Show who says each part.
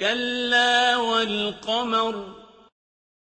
Speaker 1: كَلَّا وَالْقَمَرِ